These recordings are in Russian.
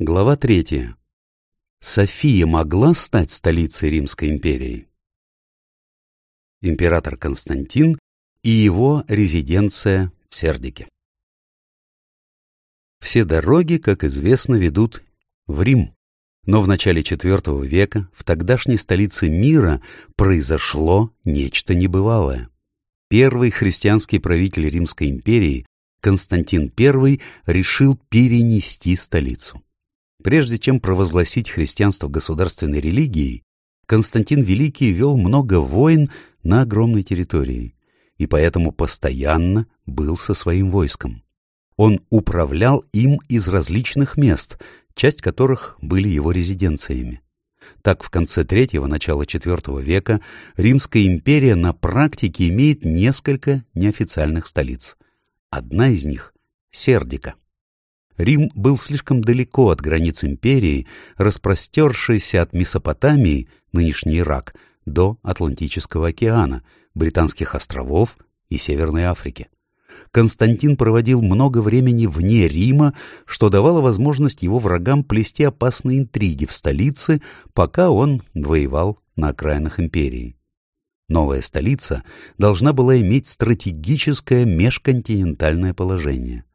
Глава третья. София могла стать столицей Римской империи? Император Константин и его резиденция в Сердике. Все дороги, как известно, ведут в Рим. Но в начале IV века в тогдашней столице мира произошло нечто небывалое. Первый христианский правитель Римской империи Константин I решил перенести столицу. Прежде чем провозгласить христианство государственной религией, Константин Великий вел много войн на огромной территории, и поэтому постоянно был со своим войском. Он управлял им из различных мест, часть которых были его резиденциями. Так, в конце третьего начала IV века Римская империя на практике имеет несколько неофициальных столиц. Одна из них — Сердика. Рим был слишком далеко от границ империи, распростершейся от Месопотамии, нынешний Ирак, до Атлантического океана, Британских островов и Северной Африки. Константин проводил много времени вне Рима, что давало возможность его врагам плести опасные интриги в столице, пока он воевал на окраинах империи. Новая столица должна была иметь стратегическое межконтинентальное положение –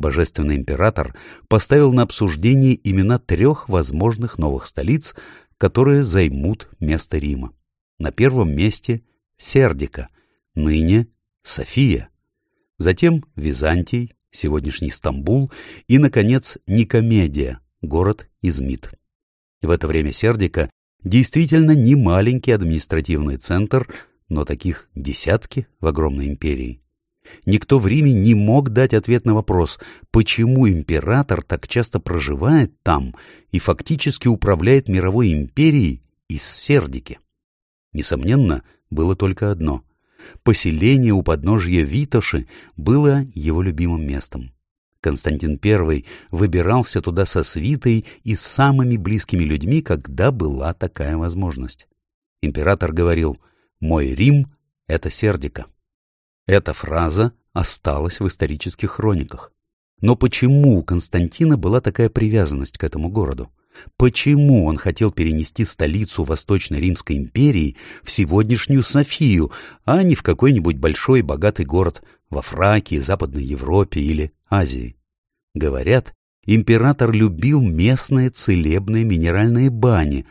Божественный император поставил на обсуждение имена трех возможных новых столиц, которые займут место Рима. На первом месте Сердика, ныне София, затем Византий, сегодняшний Стамбул и, наконец, Никомедия, город Измит. В это время Сердика действительно не маленький административный центр, но таких десятки в огромной империи. Никто в Риме не мог дать ответ на вопрос, почему император так часто проживает там и фактически управляет мировой империей из Сердики. Несомненно, было только одно. Поселение у подножья Витоши было его любимым местом. Константин I выбирался туда со свитой и с самыми близкими людьми, когда была такая возможность. Император говорил «Мой Рим — это Сердика». Эта фраза осталась в исторических хрониках. Но почему у Константина была такая привязанность к этому городу? Почему он хотел перенести столицу Восточной Римской империи в сегодняшнюю Софию, а не в какой-нибудь большой богатый город во Фракии, Западной Европе или Азии? Говорят, император любил местные целебные минеральные бани,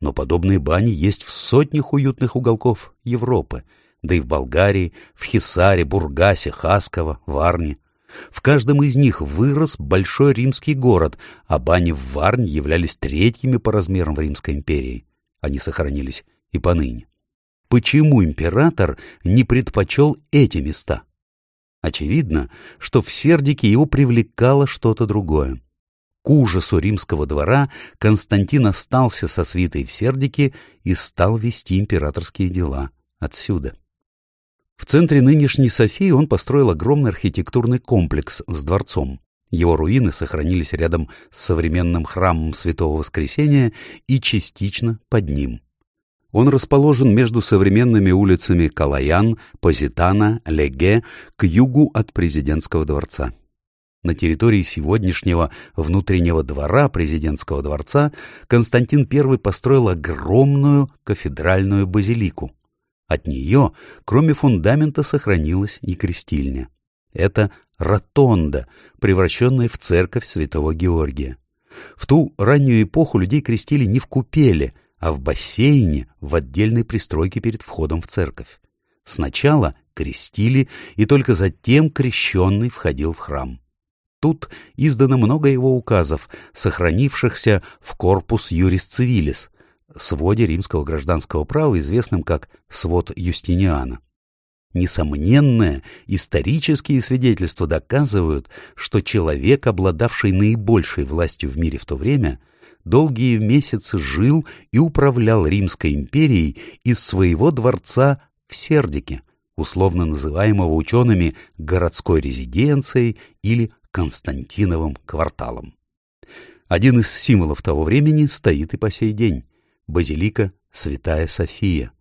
но подобные бани есть в сотнях уютных уголков Европы – да и в Болгарии, в Хисаре, Бургасе, Хасково, Варне. В каждом из них вырос большой римский город, а бани в Варне являлись третьими по размерам в Римской империи. Они сохранились и поныне. Почему император не предпочел эти места? Очевидно, что в Сердике его привлекало что-то другое. К ужасу римского двора Константин остался со свитой в Сердике и стал вести императорские дела отсюда. В центре нынешней Софии он построил огромный архитектурный комплекс с дворцом. Его руины сохранились рядом с современным храмом Святого Воскресения и частично под ним. Он расположен между современными улицами Калаян, Позитана, Леге к югу от президентского дворца. На территории сегодняшнего внутреннего двора президентского дворца Константин I построил огромную кафедральную базилику. От нее, кроме фундамента, сохранилась и крестильня. Это ротонда, превращенная в церковь святого Георгия. В ту раннюю эпоху людей крестили не в купеле, а в бассейне в отдельной пристройке перед входом в церковь. Сначала крестили, и только затем крещенный входил в храм. Тут издано много его указов, сохранившихся в корпус юрис цивилис, своде римского гражданского права, известном как «свод Юстиниана». Несомненное, исторические свидетельства доказывают, что человек, обладавший наибольшей властью в мире в то время, долгие месяцы жил и управлял Римской империей из своего дворца в Сердике, условно называемого учеными городской резиденцией или Константиновым кварталом. Один из символов того времени стоит и по сей день базилика Святая София.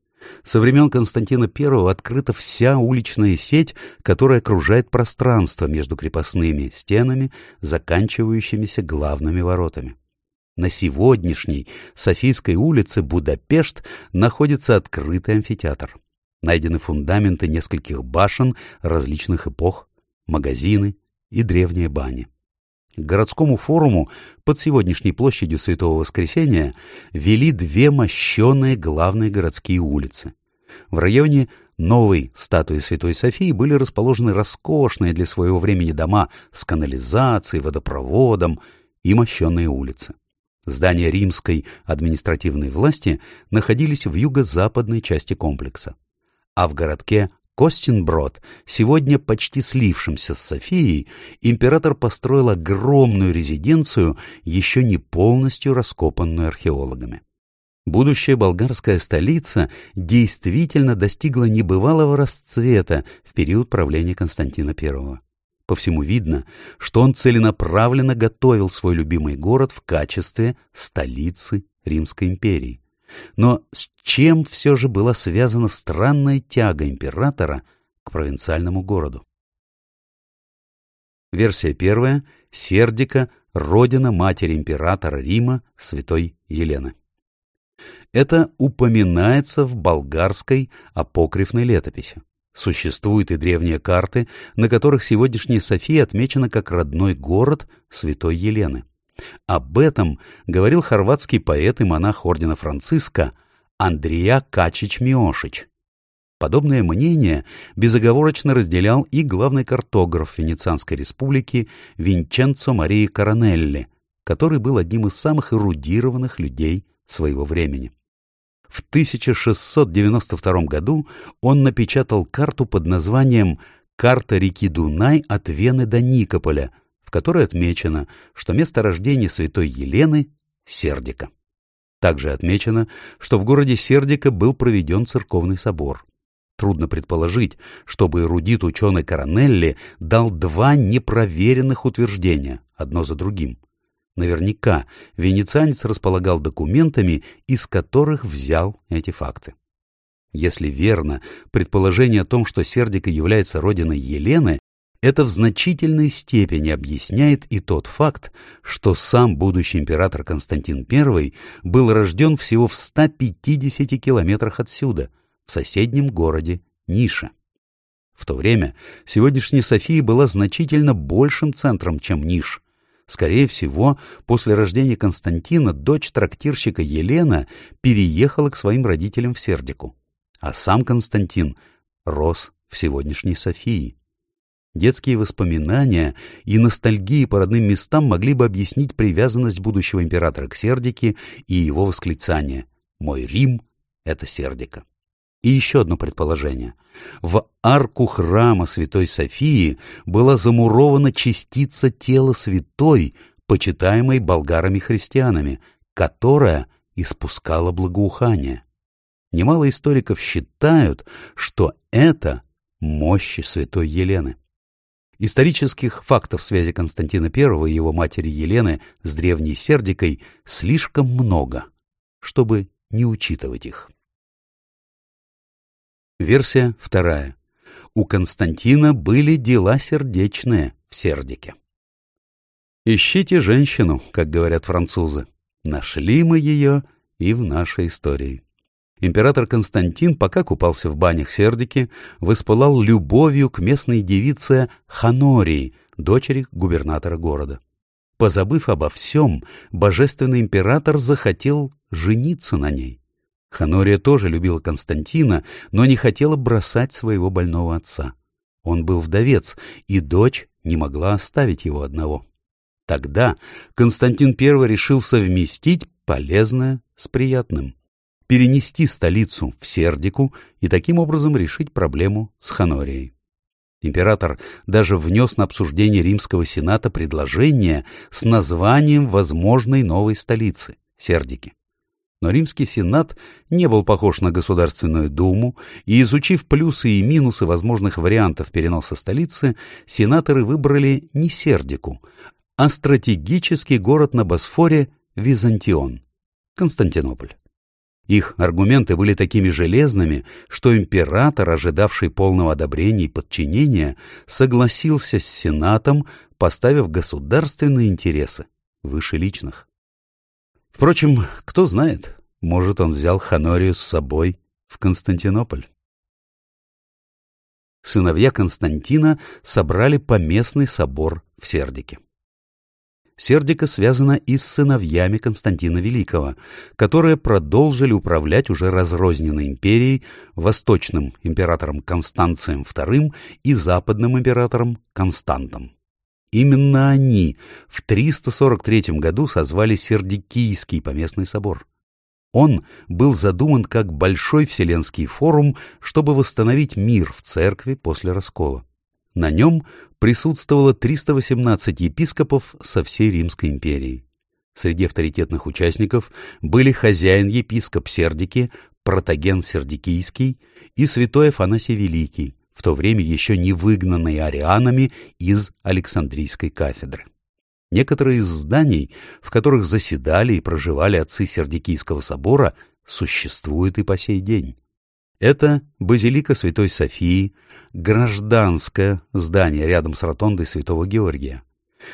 со времен Константина I открыта вся уличная сеть, которая окружает пространство между крепостными стенами, заканчивающимися главными воротами. На сегодняшней Софийской улице Будапешт находится открытый амфитеатр. Найдены фундаменты нескольких башен различных эпох, магазины и древние бани. Городскому форуму под сегодняшней площадью Святого Воскресения вели две мощенные главные городские улицы. В районе новой статуи Святой Софии были расположены роскошные для своего времени дома с канализацией, водопроводом и мощенные улицы. Здания римской административной власти находились в юго-западной части комплекса. А в городке Костинброд, сегодня почти слившимся с Софией, император построил огромную резиденцию, еще не полностью раскопанную археологами. Будущая болгарская столица действительно достигла небывалого расцвета в период правления Константина I. По всему видно, что он целенаправленно готовил свой любимый город в качестве столицы Римской империи. Но с чем все же была связана странная тяга императора к провинциальному городу? Версия первая. Сердика, родина матери императора Рима, святой Елены. Это упоминается в болгарской апокрифной летописи. Существуют и древние карты, на которых сегодняшняя София отмечена как родной город святой Елены. Об этом говорил хорватский поэт и монах ордена Франциска Андрия Качич-Миошич. Подобное мнение безоговорочно разделял и главный картограф Венецианской республики Винченцо Марии Коронелли, который был одним из самых эрудированных людей своего времени. В 1692 году он напечатал карту под названием «Карта реки Дунай от Вены до Никополя», в которой отмечено, что место рождения святой Елены — Сердика. Также отмечено, что в городе Сердика был проведен церковный собор. Трудно предположить, чтобы эрудит ученый Коронелли дал два непроверенных утверждения, одно за другим. Наверняка венецианец располагал документами, из которых взял эти факты. Если верно предположение о том, что Сердика является родиной Елены, это в значительной степени объясняет и тот факт, что сам будущий император Константин I был рожден всего в 150 километрах отсюда, в соседнем городе Ниша. В то время сегодняшняя София была значительно большим центром, чем Ниш. Скорее всего, после рождения Константина дочь трактирщика Елена переехала к своим родителям в Сердику, а сам Константин рос в сегодняшней Софии. Детские воспоминания и ностальгии по родным местам могли бы объяснить привязанность будущего императора к Сердике и его восклицание «Мой Рим — это Сердика». И еще одно предположение. В арку храма Святой Софии была замурована частица тела святой, почитаемой болгарами-христианами, которая испускала благоухание. Немало историков считают, что это мощи святой Елены. Исторических фактов связи Константина I и его матери Елены с древней Сердикой слишком много, чтобы не учитывать их. Версия вторая. У Константина были дела сердечные в Сердике. Ищите женщину, как говорят французы. Нашли мы ее и в нашей истории император Константин, пока купался в банях Сердики, воспылал любовью к местной девице Ханории, дочери губернатора города. Позабыв обо всем, божественный император захотел жениться на ней. Ханория тоже любила Константина, но не хотела бросать своего больного отца. Он был вдовец, и дочь не могла оставить его одного. Тогда Константин I решил совместить полезное с приятным перенести столицу в Сердику и таким образом решить проблему с Ханорией. Император даже внес на обсуждение римского сената предложение с названием возможной новой столицы – Сердики. Но римский сенат не был похож на Государственную думу, и, изучив плюсы и минусы возможных вариантов переноса столицы, сенаторы выбрали не Сердику, а стратегический город на Босфоре Византион – Константинополь. Их аргументы были такими железными, что император, ожидавший полного одобрения и подчинения, согласился с Сенатом, поставив государственные интересы выше личных. Впрочем, кто знает, может, он взял Ханорию с собой в Константинополь. Сыновья Константина собрали поместный собор в Сердике. Сердика связана и с сыновьями Константина Великого, которые продолжили управлять уже разрозненной империей, восточным императором Констанцием II и западным императором Константом. Именно они в 343 году созвали Сердикийский поместный собор. Он был задуман как большой вселенский форум, чтобы восстановить мир в церкви после раскола. На нем присутствовало 318 епископов со всей Римской империи. Среди авторитетных участников были хозяин-епископ Сердики, протоген Сердикийский и святой Афанасий Великий, в то время еще не выгнанный арианами из Александрийской кафедры. Некоторые из зданий, в которых заседали и проживали отцы Сердикийского собора, существуют и по сей день. Это базилика Святой Софии, гражданское здание рядом с ротондой Святого Георгия.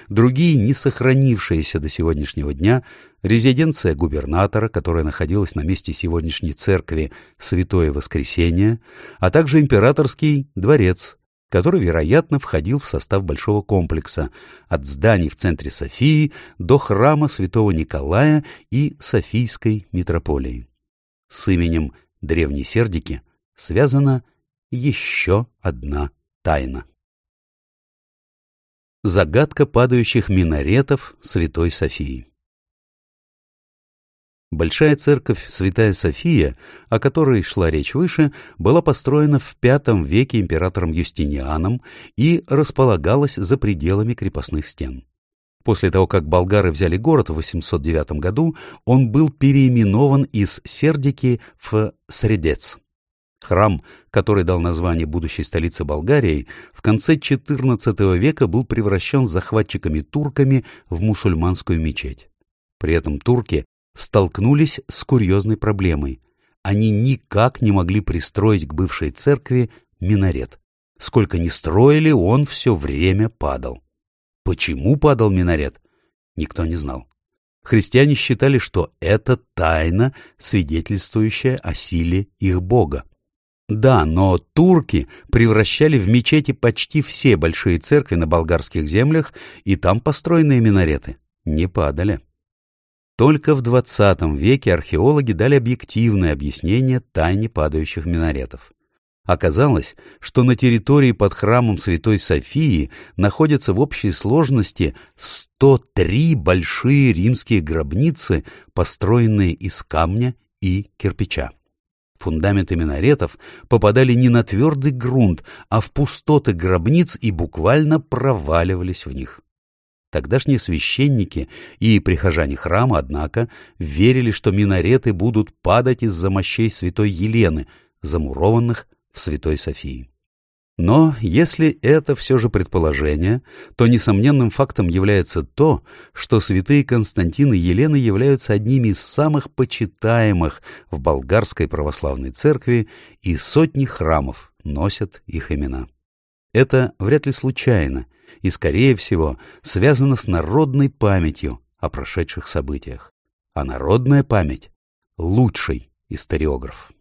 Другие, не сохранившиеся до сегодняшнего дня, резиденция губернатора, которая находилась на месте сегодняшней церкви Святое Воскресение, а также императорский дворец, который, вероятно, входил в состав большого комплекса от зданий в центре Софии до храма святого Николая и Софийской митрополии. С именем Древней Сердики связана еще одна тайна. Загадка падающих минаретов Святой Софии Большая церковь Святая София, о которой шла речь выше, была построена в V веке императором Юстинианом и располагалась за пределами крепостных стен. После того, как болгары взяли город в 809 году, он был переименован из Сердики в Средец. Храм, который дал название будущей столице Болгарии, в конце XIV века был превращен захватчиками-турками в мусульманскую мечеть. При этом турки столкнулись с курьезной проблемой. Они никак не могли пристроить к бывшей церкви минарет. Сколько ни строили, он все время падал. Почему падал минарет, никто не знал. Христиане считали, что это тайна, свидетельствующая о силе их бога. Да, но турки превращали в мечети почти все большие церкви на болгарских землях, и там построенные минареты не падали. Только в XX веке археологи дали объективное объяснение тайне падающих минаретов. Оказалось, что на территории под храмом Святой Софии находятся в общей сложности 103 большие римские гробницы, построенные из камня и кирпича. Фундаменты минаретов попадали не на твердый грунт, а в пустоты гробниц и буквально проваливались в них. Тогдашние священники и прихожане храма, однако, верили, что минареты будут падать из-за мощей святой Елены, замурованных в святой Софии. Но если это все же предположение, то несомненным фактом является то, что святые Константин и Елена являются одними из самых почитаемых в болгарской православной церкви, и сотни храмов носят их имена. Это вряд ли случайно и, скорее всего, связано с народной памятью о прошедших событиях. А народная память — лучший историограф.